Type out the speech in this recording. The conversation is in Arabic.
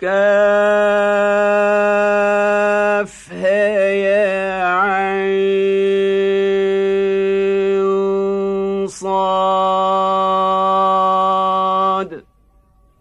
كافها يا عين صاد.